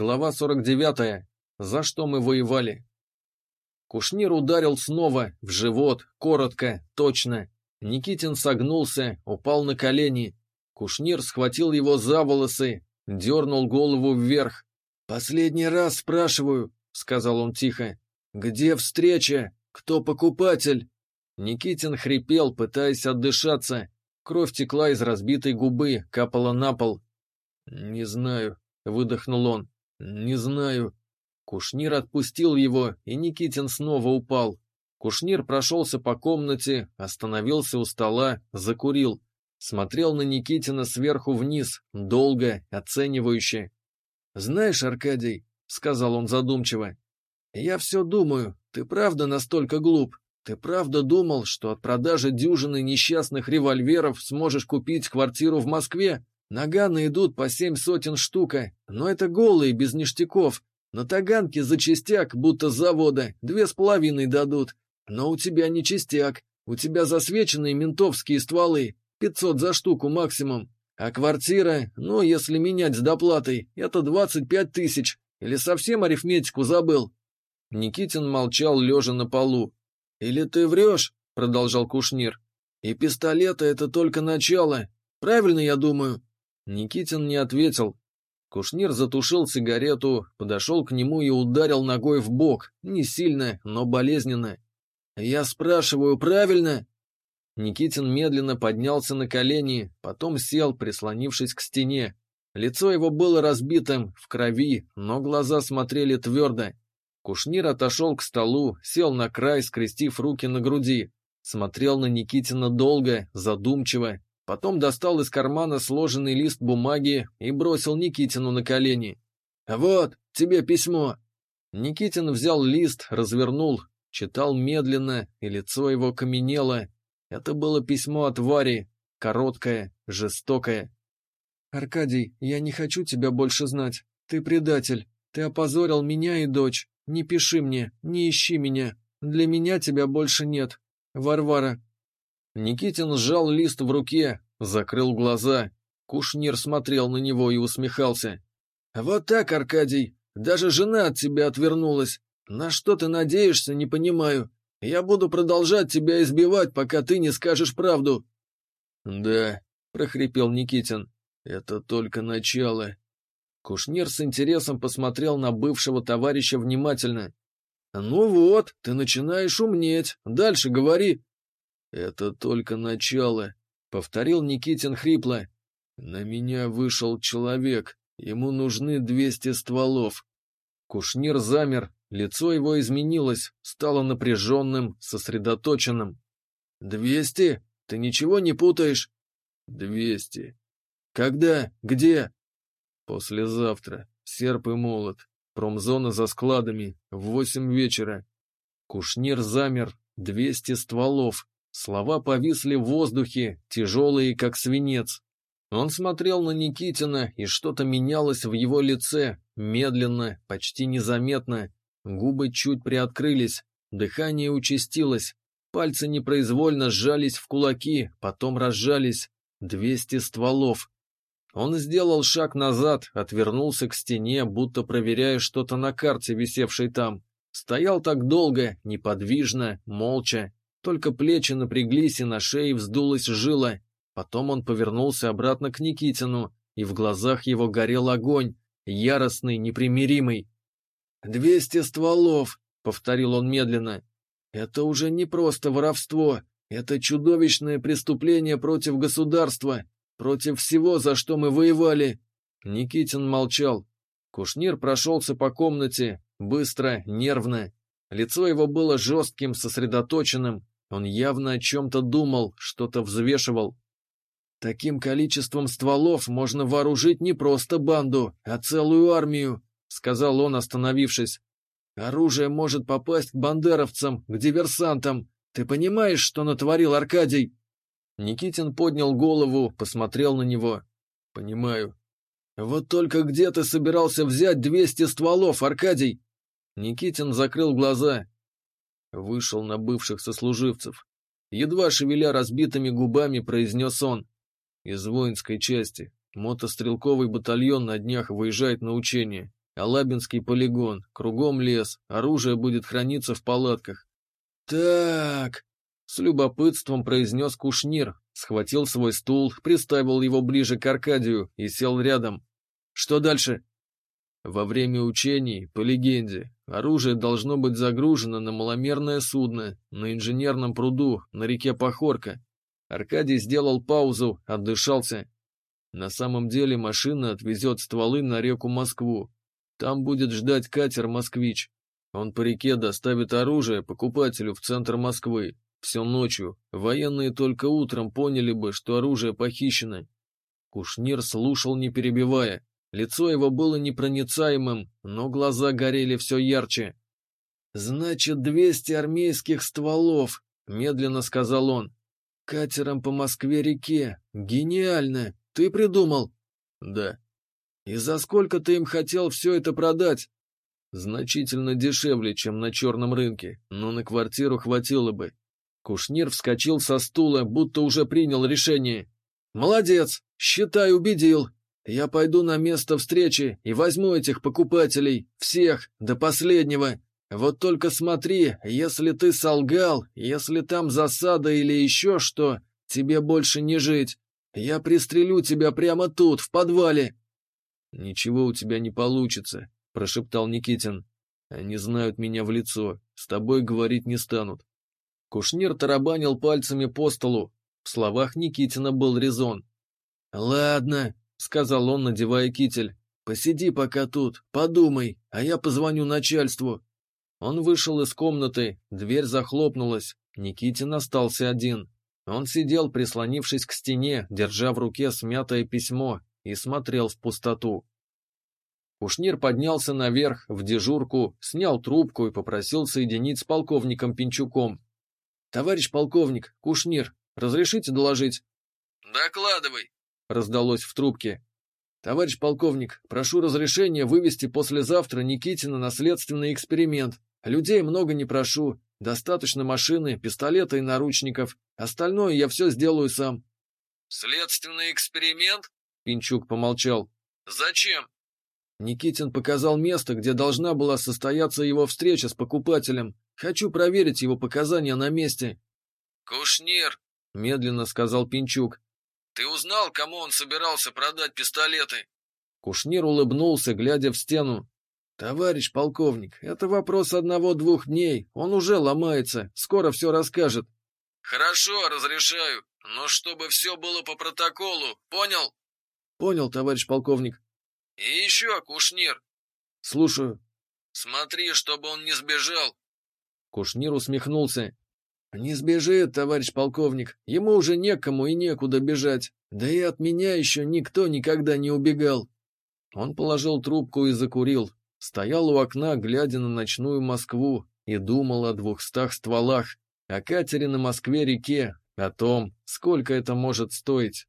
Глава 49. За что мы воевали? Кушнир ударил снова, в живот, коротко, точно. Никитин согнулся, упал на колени. Кушнир схватил его за волосы, дернул голову вверх. «Последний раз спрашиваю», — сказал он тихо. «Где встреча? Кто покупатель?» Никитин хрипел, пытаясь отдышаться. Кровь текла из разбитой губы, капала на пол. «Не знаю», — выдохнул он. «Не знаю». Кушнир отпустил его, и Никитин снова упал. Кушнир прошелся по комнате, остановился у стола, закурил. Смотрел на Никитина сверху вниз, долго, оценивающе. «Знаешь, Аркадий», — сказал он задумчиво, — «я все думаю, ты правда настолько глуп? Ты правда думал, что от продажи дюжины несчастных револьверов сможешь купить квартиру в Москве? Наганы идут по семь сотен штука, но это голые, без ништяков. На таганке за частяк, будто с завода, две с половиной дадут. Но у тебя не частяк, у тебя засвеченные ментовские стволы, пятьсот за штуку максимум. А квартира, ну, если менять с доплатой, это двадцать пять тысяч. Или совсем арифметику забыл?» Никитин молчал, лежа на полу. «Или ты врешь?» — продолжал Кушнир. «И пистолета — это только начало. Правильно я думаю?» Никитин не ответил. Кушнир затушил сигарету, подошел к нему и ударил ногой в бок, не сильно, но болезненно. «Я спрашиваю, правильно?» Никитин медленно поднялся на колени, потом сел, прислонившись к стене. Лицо его было разбитым, в крови, но глаза смотрели твердо. Кушнир отошел к столу, сел на край, скрестив руки на груди. Смотрел на Никитина долго, задумчиво, Потом достал из кармана сложенный лист бумаги и бросил Никитину на колени. «Вот, тебе письмо!» Никитин взял лист, развернул, читал медленно, и лицо его каменело. Это было письмо от Вари, короткое, жестокое. «Аркадий, я не хочу тебя больше знать. Ты предатель. Ты опозорил меня и дочь. Не пиши мне, не ищи меня. Для меня тебя больше нет. Варвара, Никитин сжал лист в руке, закрыл глаза. Кушнир смотрел на него и усмехался. «Вот так, Аркадий, даже жена от тебя отвернулась. На что ты надеешься, не понимаю. Я буду продолжать тебя избивать, пока ты не скажешь правду». «Да», — прохрипел Никитин, — «это только начало». Кушнир с интересом посмотрел на бывшего товарища внимательно. «Ну вот, ты начинаешь умнеть. Дальше говори». «Это только начало», — повторил Никитин хрипло. «На меня вышел человек. Ему нужны двести стволов». Кушнир замер, лицо его изменилось, стало напряженным, сосредоточенным. «Двести? Ты ничего не путаешь?» «Двести». «Когда? Где?» «Послезавтра. Серп и молот. Промзона за складами. В восемь вечера». Кушнир замер. Двести стволов. Слова повисли в воздухе, тяжелые, как свинец. Он смотрел на Никитина, и что-то менялось в его лице, медленно, почти незаметно. Губы чуть приоткрылись, дыхание участилось, пальцы непроизвольно сжались в кулаки, потом разжались. Двести стволов. Он сделал шаг назад, отвернулся к стене, будто проверяя что-то на карте, висевшей там. Стоял так долго, неподвижно, молча, только плечи напряглись и на шее вздулась жила. Потом он повернулся обратно к Никитину, и в глазах его горел огонь, яростный, непримиримый. «Двести стволов!» — повторил он медленно. «Это уже не просто воровство, это чудовищное преступление против государства, против всего, за что мы воевали!» Никитин молчал. Кушнир прошелся по комнате, быстро, нервно. Лицо его было жестким, сосредоточенным. Он явно о чем-то думал, что-то взвешивал. «Таким количеством стволов можно вооружить не просто банду, а целую армию», — сказал он, остановившись. «Оружие может попасть к бандеровцам, к диверсантам. Ты понимаешь, что натворил Аркадий?» Никитин поднял голову, посмотрел на него. «Понимаю». «Вот только где ты собирался взять двести стволов, Аркадий?» Никитин закрыл глаза. Вышел на бывших сослуживцев. Едва шевеля разбитыми губами, произнес он. Из воинской части. Мотострелковый батальон на днях выезжает на учение. Алабинский полигон, кругом лес, оружие будет храниться в палатках. Так, с любопытством произнес Кушнир, схватил свой стул, приставил его ближе к Аркадию и сел рядом. Что дальше? Во время учений, по легенде, оружие должно быть загружено на маломерное судно, на инженерном пруду, на реке Похорка. Аркадий сделал паузу, отдышался. На самом деле машина отвезет стволы на реку Москву. Там будет ждать катер «Москвич». Он по реке доставит оружие покупателю в центр Москвы. Все ночью. Военные только утром поняли бы, что оружие похищено. Кушнир слушал, не перебивая. Лицо его было непроницаемым, но глаза горели все ярче. «Значит, двести армейских стволов», — медленно сказал он. «Катером по Москве-реке. Гениально! Ты придумал?» «Да». «И за сколько ты им хотел все это продать?» «Значительно дешевле, чем на черном рынке, но на квартиру хватило бы». Кушнир вскочил со стула, будто уже принял решение. «Молодец! Считай, убедил. Я пойду на место встречи и возьму этих покупателей, всех, до последнего. Вот только смотри, если ты солгал, если там засада или еще что, тебе больше не жить. Я пристрелю тебя прямо тут, в подвале. Ничего у тебя не получится, прошептал Никитин. Они знают меня в лицо, с тобой говорить не станут. Кушнир тарабанил пальцами по столу. В словах Никитина был резон. «Ладно, — сказал он, надевая китель. «Посиди пока тут, подумай, а я позвоню начальству». Он вышел из комнаты, дверь захлопнулась, Никитин остался один. Он сидел, прислонившись к стене, держа в руке смятое письмо, и смотрел в пустоту. Кушнир поднялся наверх, в дежурку, снял трубку и попросил соединить с полковником Пинчуком. «Товарищ полковник, Кушнир, разрешите доложить?» «Докладывай», раздалось в трубке. «Товарищ полковник, прошу разрешения вывести послезавтра Никитина на следственный эксперимент. Людей много не прошу. Достаточно машины, пистолета и наручников. Остальное я все сделаю сам». «Следственный эксперимент?» Пинчук помолчал. «Зачем?» Никитин показал место, где должна была состояться его встреча с покупателем. Хочу проверить его показания на месте. «Кушнир», — медленно сказал Пинчук. Ты узнал, кому он собирался продать пистолеты?» Кушнир улыбнулся, глядя в стену. «Товарищ полковник, это вопрос одного-двух дней. Он уже ломается. Скоро все расскажет». «Хорошо, разрешаю. Но чтобы все было по протоколу, понял?» «Понял, товарищ полковник». «И еще, Кушнир». «Слушаю». «Смотри, чтобы он не сбежал». Кушнир усмехнулся. «Не сбежит, товарищ полковник, ему уже некому и некуда бежать, да и от меня еще никто никогда не убегал». Он положил трубку и закурил, стоял у окна, глядя на ночную Москву, и думал о двухстах стволах, о катере на Москве-реке, о том, сколько это может стоить.